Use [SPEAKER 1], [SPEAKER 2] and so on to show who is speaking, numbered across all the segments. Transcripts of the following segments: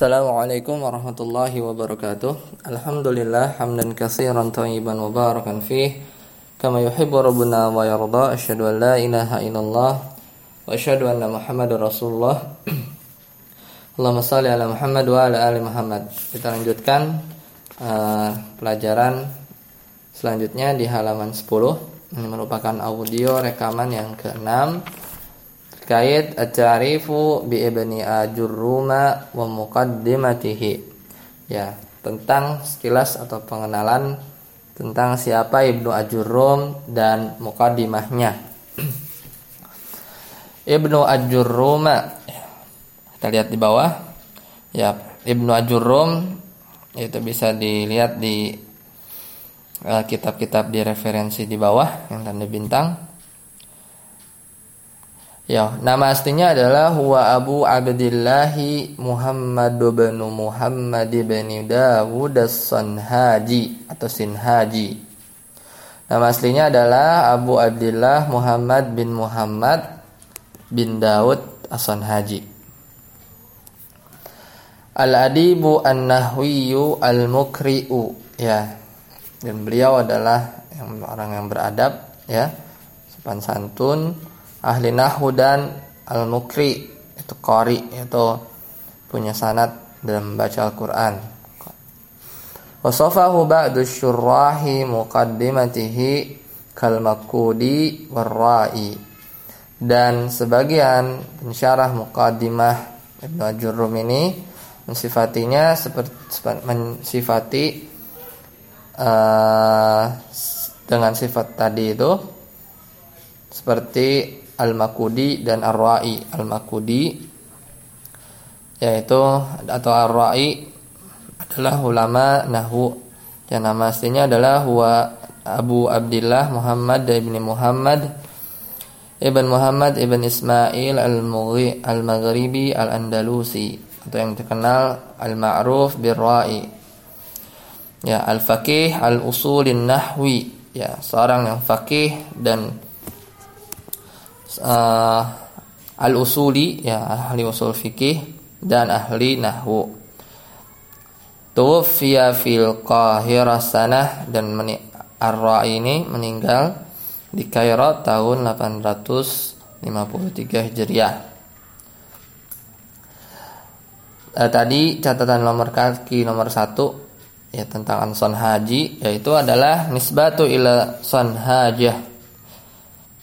[SPEAKER 1] Assalamualaikum warahmatullahi wabarakatuh. Alhamdulillah hamdan katsiran thayyiban mubarakan fih kama yuhibbu rabbuna wa yarda. Asyhadu an la ilaha illallah wa asyhadu anna Muhammadar Rasulullah. Allahumma shalli ala Muhammad wa ala ali Muhammad. Kita lanjutkan uh, pelajaran selanjutnya di halaman 10. Ini merupakan audio rekaman yang ke-6 terkait at-ta'rifu bi ibni ajurruma wa muqaddimatihi. Ya, tentang sekilas atau pengenalan tentang siapa Ibnu Ajurrum dan mukaddimahnya. Ibnu Ajurruma kita lihat di bawah. Ya, Ibnu Ajurrum itu bisa dilihat di eh, kitab-kitab uh, di referensi di bawah yang tanda bintang. Ya, nama aslinya adalah huwa Abu Abdullah Muhammad bin Muhammad bin Dawud As-Sanhaji atau Sinhaji. Nama aslinya adalah Abu Abdullah Muhammad bin Muhammad bin Daud As-Sanhaji. Al-Adibu An-Nahwiyu Al-Mukri'u ya. Dan beliau adalah orang yang beradab ya, sopan santun ahli nahu dan al-mukri itu qari itu punya sanad dalam membaca Al-Qur'an. Wasafahu ba'du syurrahi muqaddimatihi kal makudi warra'i. Dan sebagian pensyarah muqaddimah Ibnu Ajurrum ini mensifatinya seperti mensifati uh, dengan sifat tadi itu seperti Al-Makudi dan Ar-Ra'i. Al-Makudi yaitu atau Ar-Ra'i adalah ulama nahwu yang nama aslinya adalah huwa Abu Abdullah Muhammad ibn Muhammad Ibn Muhammad Ibn Ismail Al-Mughi Al-Maghribi Al-Andalusi atau yang dikenal Al-Ma'ruf Bir-Ra'i. Ya Al-Faqih Al-Usulin Nahwi. Ya seorang yang faqih dan uh, al-usuli ya ahli usul fikih dan ahli nahwu. Tuwfiya fil Qahirah sanah dan ar ini meninggal di Kairo tahun 853 Hijriah. Uh, tadi catatan nomor kaki nomor satu ya tentang anson haji yaitu adalah nisbatu ila son hajah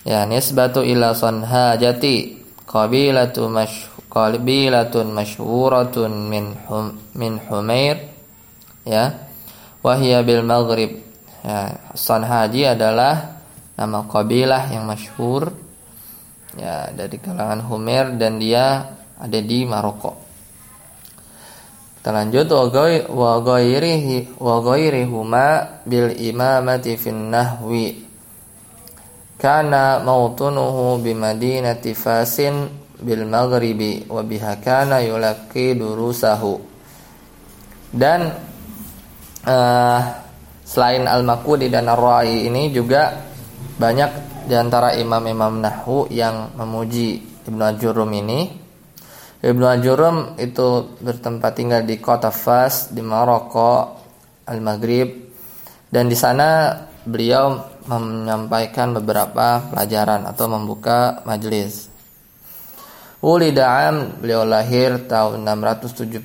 [SPEAKER 1] ya nisbatu ila sanhajati qabilatu mash qabilatun masyhuratun min hum, min Humair ya. Wahia bil Maghrib. Ya Sanhaji adalah nama kabilah yang masyhur ya dari kalangan Humair dan dia ada di Maroko. Kita lanjut. Wa ghairihi wa ghairihuma bil imamati fin nahwi kana mautunuhu bimadinati Fasin bil maghribi wa biha kana yulaqi durusahu dan uh, selain al-Makudi dan ar-Ra'i ini juga banyak di antara imam-imam nahwu yang memuji Ibnu Ajurum ini. Ibnu Ajurum itu bertempat tinggal di kota Fas di Maroko Al-Maghrib. Dan di sana beliau menyampaikan beberapa pelajaran atau membuka majelis. Ulida'am beliau lahir tahun 672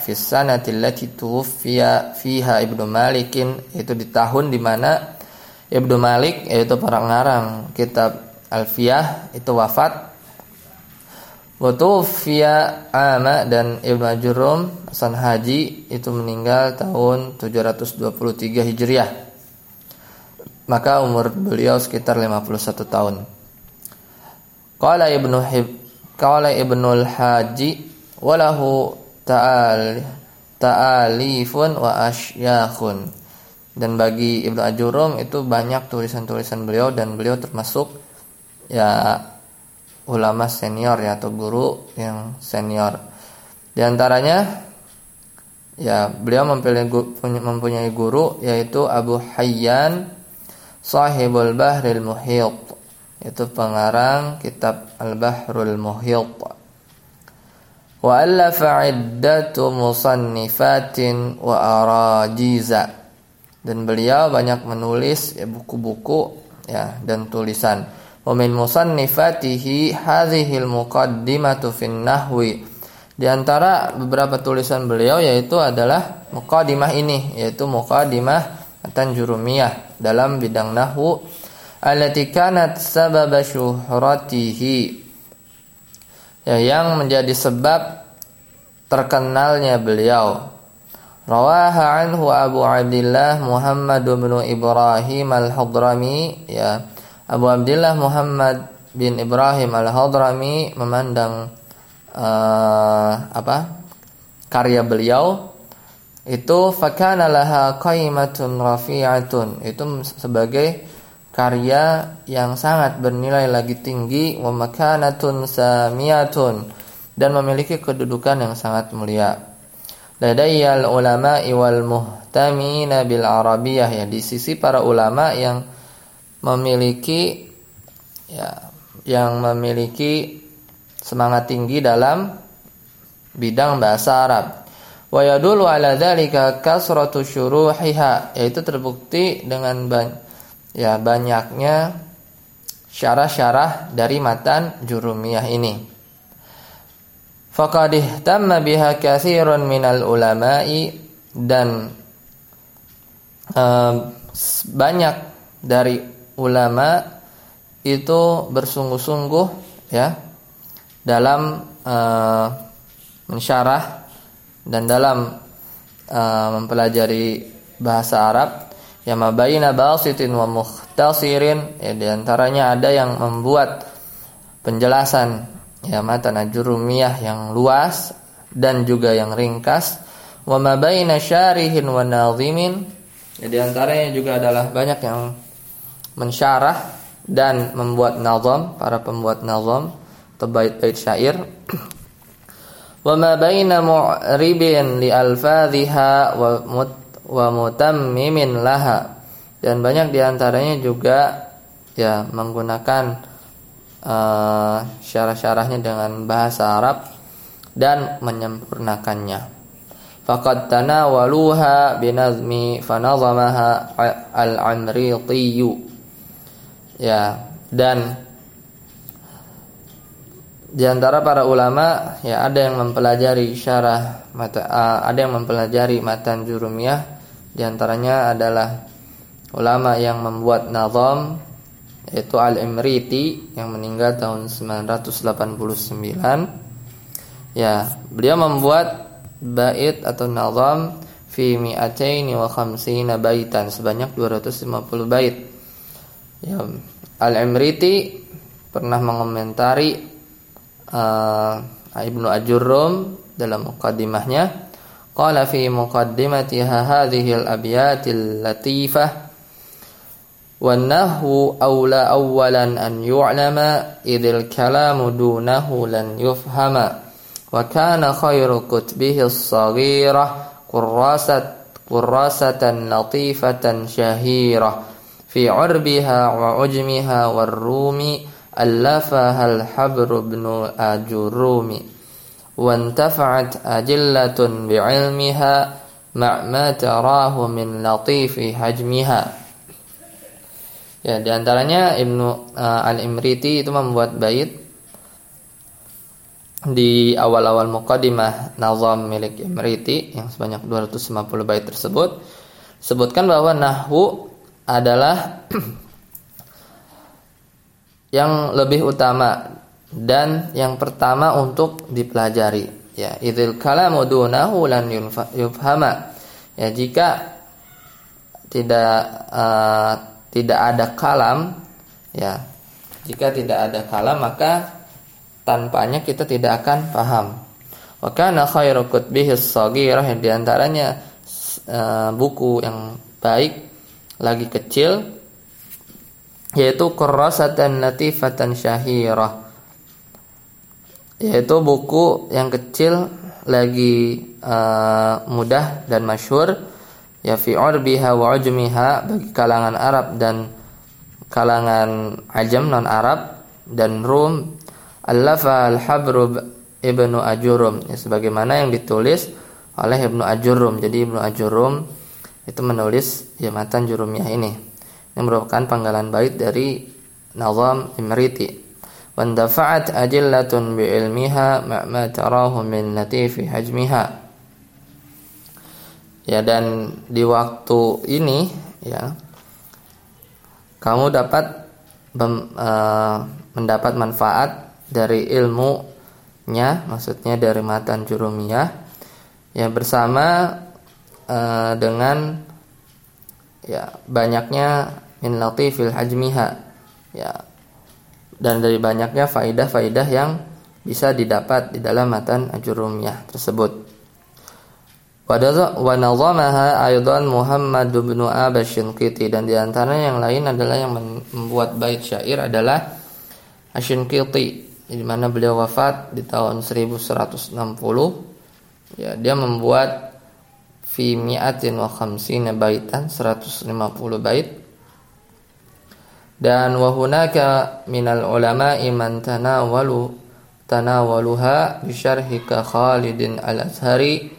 [SPEAKER 1] fi sanati allati tuwfiya fiha Ibnu Malikin itu di tahun di mana Ibnu Malik yaitu ngarang kitab Alfiyah itu wafat Wa tuwfiya ama dan Ibnu Ajurum Hasan Haji itu meninggal tahun 723 Hijriah maka umur beliau sekitar 51 tahun. Qala Ibnu Hib Qala Ibnul Haji walahu ta'al ta'alifun wa asyakhun. Dan bagi Ibnu Ajurum itu banyak tulisan-tulisan beliau dan beliau termasuk ya ulama senior ya atau guru yang senior. Di antaranya ya beliau mempunyai guru yaitu Abu Hayyan Sahibul Bahril Muhyit itu pengarang kitab Al-Bahrul Muhyit wa allafa iddatu musannifatin wa arajiza. Dan beliau banyak menulis ya, buku-buku ya dan tulisan. Wa min musannifatihi hadhil muqaddimatu fin nahwi. Di antara beberapa tulisan beliau yaitu adalah muqaddimah ini yaitu muqaddimah Tanjurumiyah dalam bidang nahwu allati kanat sabab syuhratihi. Ya yang menjadi sebab terkenalnya beliau. Rawaha anhu Abu Abdullah Muhammad bin Ibrahim al-Hadrami. Ya Abu Abdullah Muhammad bin Ibrahim al-Hadrami memandang uh, apa karya beliau itu fakana laha qaimatun rafi'atun. Itu sebagai karya yang sangat bernilai lagi tinggi. Wa makanatun samiyatun dan memiliki kedudukan yang sangat mulia. Ladayyal ulama wal muhtamina bil arabiyah. Ya di sisi para ulama yang memiliki ya yang memiliki semangat tinggi dalam bidang bahasa Arab. Wa yadullu ala dzalika kasratu syuruhiha yaitu terbukti dengan ban ya banyaknya syarah-syarah dari matan jurumiyah ini. Faqad ihtamma biha katsirun minal ulama'i dan uh, banyak dari ulama itu bersungguh-sungguh ya dalam uh, mensyarah dan dalam uh, mempelajari bahasa Arab ya mabaina basitin wa mukhtasirin ya di antaranya ada yang membuat penjelasan ya mata najurumiyah yang luas dan juga yang ringkas wa mabaina syarihin wa nadhimin ya di antaranya juga adalah banyak yang mensyarah dan membuat nazam para pembuat nazam atau bait-bait syair alfadhiha wa mut wa mutammimin laha. Dan banyak di antaranya juga ya menggunakan uh, syarah-syarahnya dengan bahasa Arab dan menyempurnakannya. Faqad tanawaluha binazmi fanazamaha al-amriti ya dan di antara para ulama ya ada yang mempelajari syarah mata uh, ada yang mempelajari matan jurumiyah. Di antaranya adalah ulama yang membuat nazam yaitu Al-Imriti yang meninggal tahun 989 ya beliau membuat bait atau nazam fi mi'ataini wa khamsina baitan sebanyak 250 bait. Ya Al-Imriti pernah mengomentari uh, Ibnu Ajurrum dalam mukaddimahnya qala fi muqaddimatiha hadhihi al-abyatil latifah والنهو أولى أولا أن يعلم إذ الكلام دونه لن يفهم وكان خير كتبه الصغيرة كراسة كراسة لطيفة شهيرة في عربها وعجمها والروم ألفها الحبر بن أجرومي وانتفعت أجلة بعلمها مع ما تراه من لطيف حجمها Ya, diantaranya Ibnu uh, Al-Imriti itu membuat bait di awal-awal muqaddimah nazam milik Imriti yang sebanyak 250 bait tersebut sebutkan bahwa nahwu adalah yang lebih utama dan yang pertama untuk dipelajari. Ya idzil kalamu dunahu lan yufhama. Ya jika tidak uh, tidak ada kalam ya jika tidak ada kalam maka tanpanya kita tidak akan paham. Wa kana khairu kutbihi shaghirah yang di antaranya uh, buku yang baik lagi kecil yaitu Qurrasatan Latifatan Syahirah yaitu buku yang kecil lagi uh, mudah dan masyhur ya fi urbiha wa ujmiha bagi kalangan Arab dan kalangan ajam non Arab dan Rum Allafa al-Habru Ibnu Ajurum ya, sebagaimana yang ditulis oleh Ibnu Ajurum. Jadi Ibnu Ajurum itu menulis ya matan jurumiyah ini. Ini merupakan penggalan bait dari Nazam Imriti. Wandafa'at ajillatun bi'ilmiha ma'ma tarahu min latifi hajmiha. Ya dan di waktu ini ya kamu dapat mem, uh, mendapat manfaat dari ilmunya maksudnya dari matan jurumiyah ya bersama uh, dengan ya banyaknya min latifil hajmiha. Ya. Dan dari banyaknya faidah-faidah yang bisa didapat di dalam matan ajurumiyah tersebut. Wa nazamaha aidan Muhammad bin Abashinqiti dan di antara yang lain adalah yang membuat bait syair adalah Ashinqiti. Di mana beliau wafat di tahun 1160 ya dia membuat fi mi'atin wa khamsina baitan 150 bait dan wa hunaka minal ulama man tanawalu tanawaluha bi syarhi ka Khalidin al-Azhari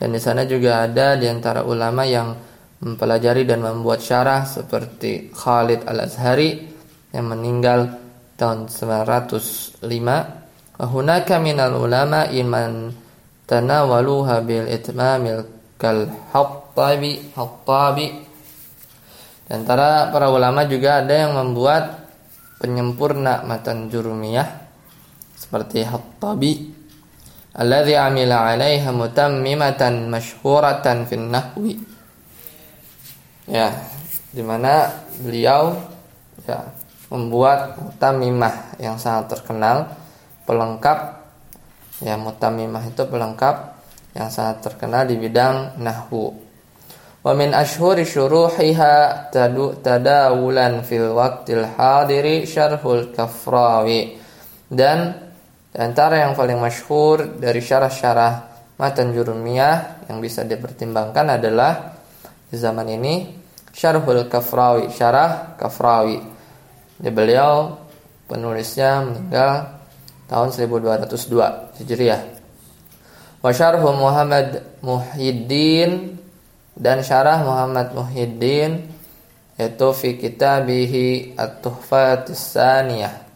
[SPEAKER 1] dan di sana juga ada di antara ulama yang mempelajari dan membuat syarah seperti Khalid Al-Azhari yang meninggal tahun 905. Wa hunaka minal ulama iman tanawaluha bil itmamil kal hattabi hattabi antara para ulama juga ada yang membuat penyempurna matan jurumiyah seperti Hattabi alladhi amila 'alaiha mutammimatan masyhuratan fin nahwi. Ya, di mana beliau ya membuat mutammimah yang sangat terkenal pelengkap ya mutammimah itu pelengkap yang sangat terkenal di bidang nahwu. Wa min ashhuri syuruhiha tadu tadawulan fil waqtil hadiri syarhul kafrawi dan antara yang paling masyhur dari syarah-syarah matan jurumiyah yang bisa dipertimbangkan adalah di zaman ini Syarhul Kafrawi, Syarah Kafrawi. Di beliau penulisnya meninggal tahun 1202 Hijriah. Wa syarhu Muhammad Muhyiddin dan syarah Muhammad Muhyiddin yaitu fi kitabihi At-Tuhfatus Saniyah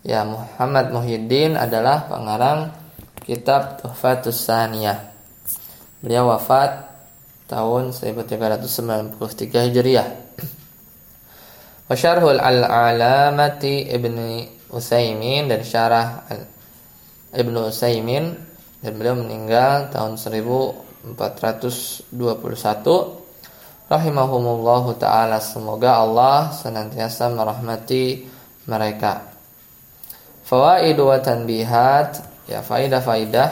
[SPEAKER 1] Ya, Muhammad Muhyiddin adalah pengarang kitab Tuhfatus Saniyah. Beliau wafat tahun 1393 Hijriah. Wa syarhul al-alamati Ibnu Utsaimin dan syarah Ibnu Utsaimin dan beliau meninggal tahun 1421 rahimahumullahu taala semoga Allah senantiasa merahmati mereka. Fawaidu wa tanbihat ya faidah-faidah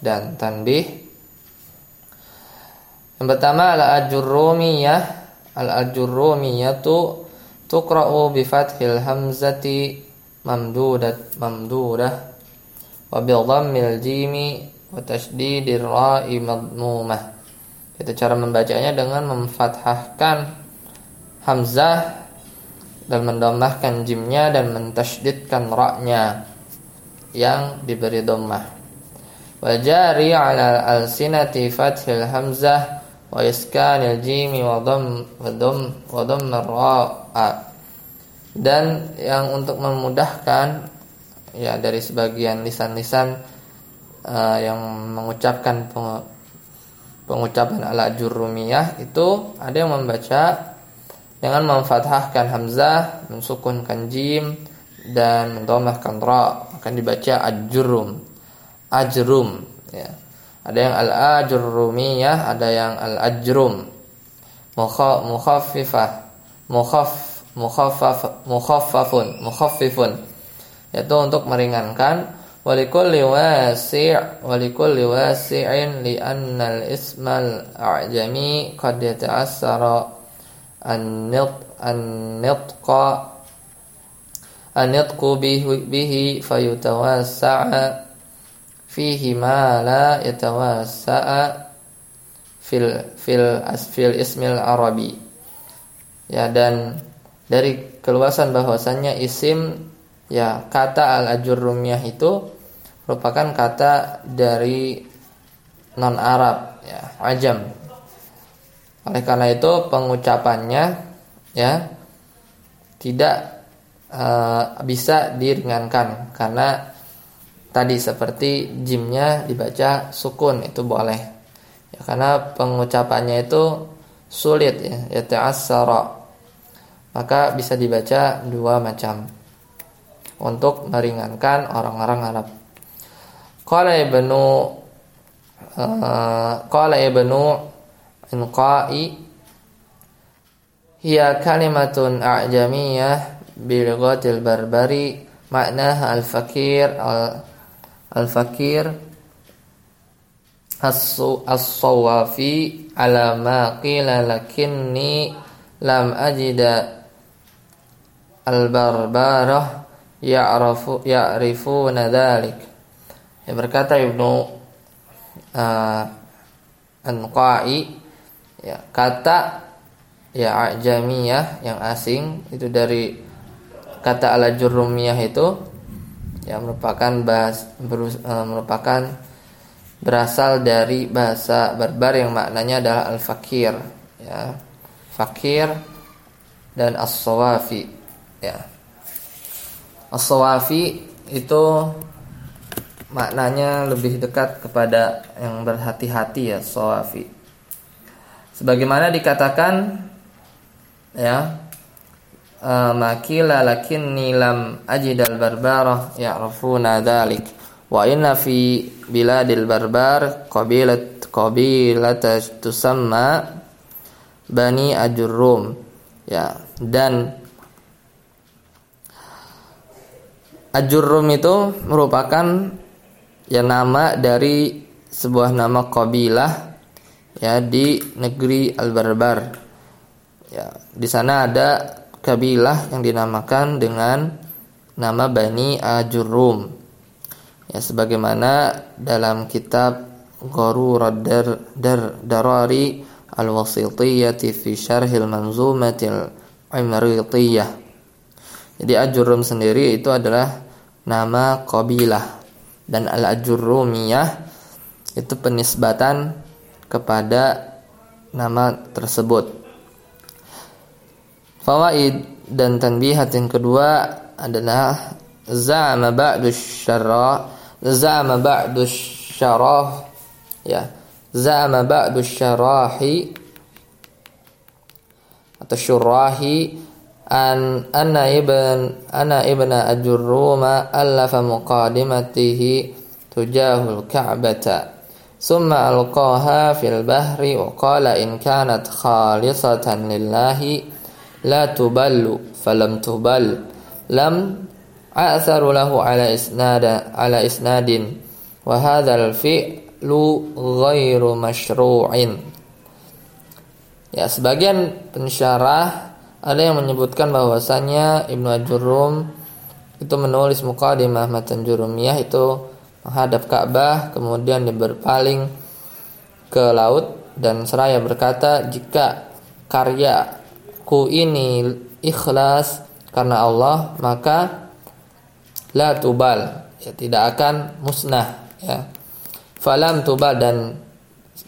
[SPEAKER 1] dan tanbih. Yang pertama al-ajurrumiyah. Al-ajurrumiyatu tuqra'u bi fathil hamzati mamdudat mamdudah wa bi dhammil jimi wa tasdidir. Itu cara membacanya dengan memfathahkan hamzah dan mendomahkan jimnya dan mentasydidkan ra-nya yang diberi dhammah. Wajari ala al-sinati fathil hamzah wa iskanil jimi wa dham wa dham wa dham ra dan yang untuk memudahkan ya dari sebagian lisan-lisan uh, yang mengucapkan pengucapan ala jurumiyah itu ada yang membaca dengan memfathahkan hamzah, mensukunkan jim dan mendomahkan ra akan dibaca ajrum. Ajrum ya. Ada yang al-ajrumiyah, ada yang al-ajrum. Mukhaffifah, mukhaff mukhaffaf mukhaffafun, mukhaffifun. Yaitu untuk meringankan walikulli wasi' walikulli wasi'in li anna al-ismal a'jami qad yata'assara an-nitqa an-nitqu bihi fayutawassa'a fihi ma la yatawassa'a fil fil asfil ismil arabi. Ya dan dari keluasan bahwasannya isim ya kata al ajurrumiyah itu merupakan kata dari non Arab ya ajam. Oleh karena itu pengucapannya ya tidak uh, bisa diringankan. Karena tadi seperti jimnya dibaca sukun itu boleh. Ya karena pengucapannya itu sulit ya ya ta'assara maka bisa dibaca dua macam untuk meringankan orang-orang Arab Qala ibnu uh, Qala ibnu Inqai Hiya kalimatun a'jamiyah Bilghatil barbari Maknaha al-fakir Al-fakir As-sawafi Ala lakinni Lam ajida Al-barbarah Ya'rifu Ya'rifuna dhalik Ya, berkata Ibnu uh, Anqai ya kata ya ajamiyah yang asing itu dari kata ala jurumiyah itu yang merupakan bahas berus, uh, merupakan berasal dari bahasa barbar yang maknanya adalah al-fakir ya. Fakir dan as-sawafi ya. As-sawafi itu maknanya lebih dekat kepada yang berhati-hati ya sawafi. Sebagaimana dikatakan ya eh, makila lakinni lam ajidal barbarah ya'rafuna dzalik wa inna fi biladil barbar qabilat qabilat tusamma bani ajurrum ya dan ajurrum itu merupakan ya nama dari sebuah nama kabilah ya di negeri Al-Barbar. Ya, di sana ada kabilah yang dinamakan dengan nama Bani Ajurum. Ya, sebagaimana dalam kitab Gharurad Dar, Dar Darari Al-Wasitiyati fi Syarhil Manzumatil Imritiyah. Jadi Ajurum sendiri itu adalah nama kabilah dan al-ajurrumiyah itu penisbatan kepada nama tersebut. Fawaid dan tanbihat yang kedua adalah za'ama ba'du syarra za'ama ba'du syarah ya za'ama ba'du syarahi atau syurahi an anna ibn anna ibn ajurruma allafa muqadimatihi tujahul ka'bata summa alqaha fil bahri wa qala in kanat khalisatan lillahi la tuballu falam tubal lam a'tharu lahu ala isnada ala isnadin wa hadzal fi'lu ghairu masyru'in ya sebagian pensyarah ada yang menyebutkan bahwasanya Ibnu Ajurum itu menulis mukadimah matan Jurumiyah itu menghadap Ka'bah kemudian dia berpaling ke laut dan seraya berkata jika karyaku ini ikhlas karena Allah maka la tubal. Ya tidak akan musnah ya. Falam tubal dan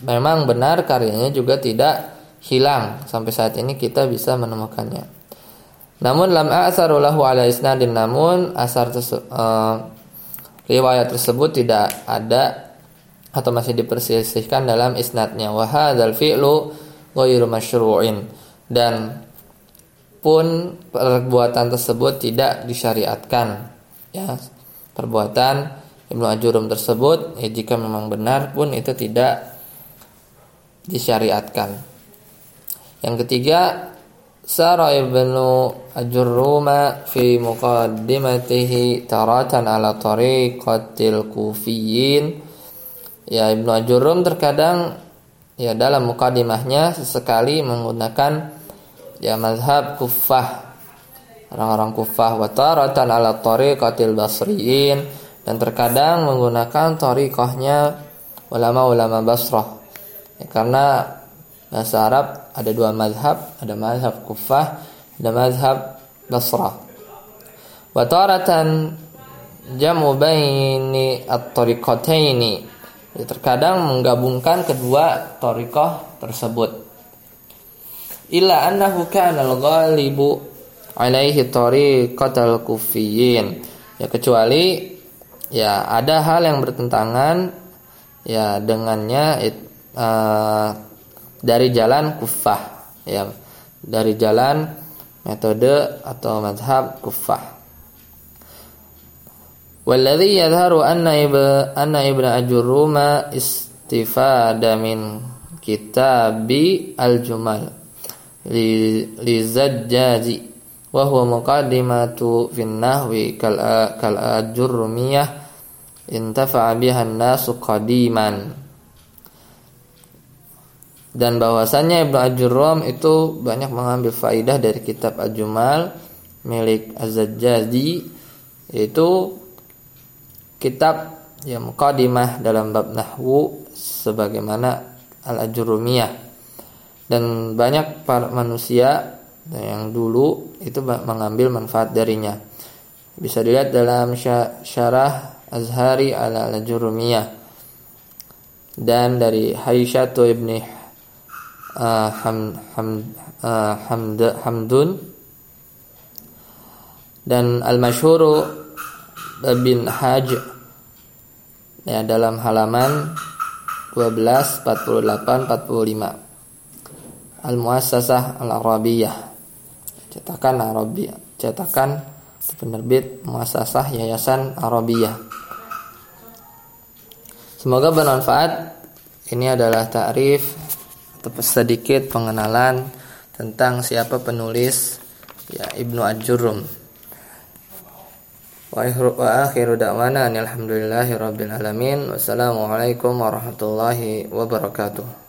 [SPEAKER 1] memang benar karyanya juga tidak hilang. Sampai saat ini kita bisa menemukannya. Namun lam a'tharu lahu ala isnadin. Namun asar tersebut uh, riwayat tersebut tidak ada atau masih diperselisihkan dalam isnadnya. Wa hadzal fi'lu ghairu masyru'in. Dan pun perbuatan tersebut tidak disyariatkan. Ya perbuatan Ibnu Ajurum tersebut ya jika memang benar pun itu tidak disyariatkan yang ketiga Sara ibnu Ajurruma fi muqaddimatihi taratan ala tariqatil kufiyin Ya Ibnu Ajurrum terkadang ya dalam mukadimahnya sesekali menggunakan ya mazhab kufah orang-orang kufah wa taratan ala tariqatil basriyin dan terkadang menggunakan tariqahnya ulama-ulama Basrah. Ya, karena bahasa Arab ada dua mazhab, ada mazhab Kufah, ada mazhab Basrah. Wataratan jamu baini at-tariqataini. Ya, terkadang menggabungkan kedua tariqah tersebut. Illa annahu kana al-ghalibu alaihi tariqatal kufiyyin. Ya kecuali ya ada hal yang bertentangan ya dengannya uh, dari jalan kufah ya. Dari jalan metode atau madhab kufah Walladhi yadharu anna iba anna ibna ajuruma istifada min kitabi al-jumal li, li zajjaji wa huwa muqaddimatu fin nahwi kal kal ajurumiyah intafa'a biha an-nasu qadiman dan bahwasannya Ibnu Ajurrum itu banyak mengambil faidah dari kitab Al-Jumal milik Az-Zajjaji yaitu kitab yang muqaddimah dalam bab nahwu sebagaimana al-ajrumiyah. Dan banyak para manusia yang dulu itu mengambil manfaat darinya. Bisa dilihat dalam syarah Azhari ala al-ajrumiyah. Dan dari Haisyatu ibni ham, ham, uh, hamd, Hamdun. Dan al-masyhuru bin Haj ya dalam halaman 12 48 45 Al-Muassasah Al-Arabiyah. Cetakan Arabiyah cetakan penerbit Muassasah Yayasan Arabiyah. Semoga bermanfaat. Ini adalah takrif sedikit pengenalan tentang siapa penulis ya Ibnu Ajurum Wa akhiru da'wana alhamdulillahi rabbil alamin. Wassalamualaikum warahmatullahi wabarakatuh.